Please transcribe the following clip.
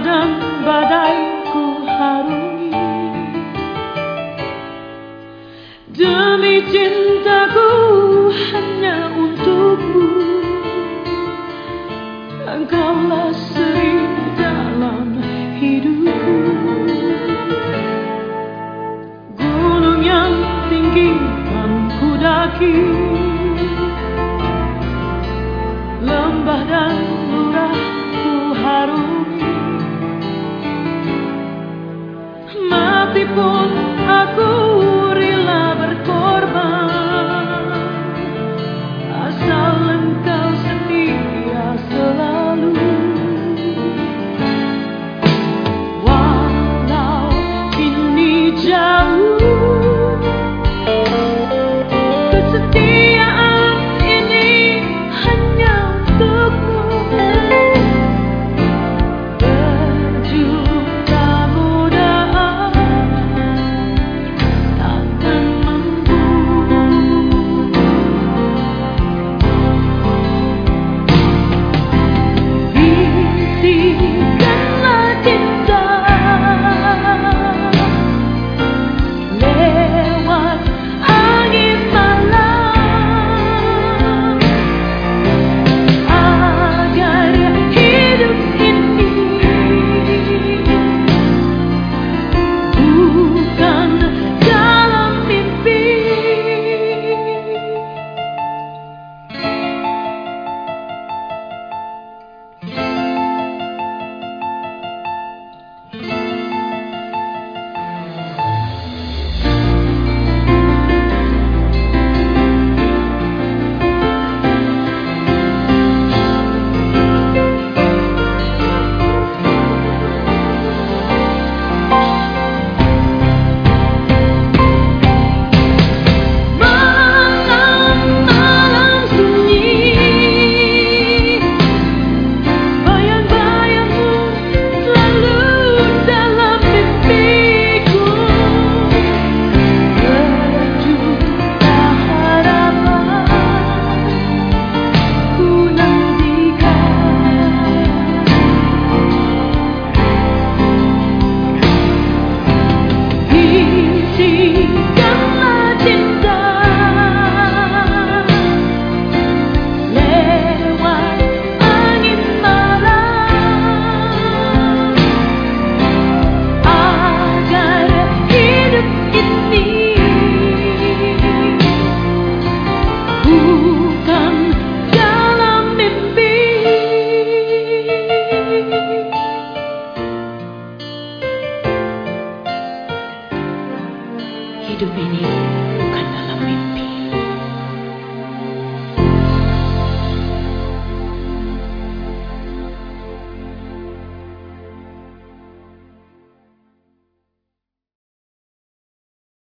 kadang badai ku harungi. Demi cintaku hanya untukmu. Engkaulah seribu bukan dalam mimpi.